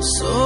So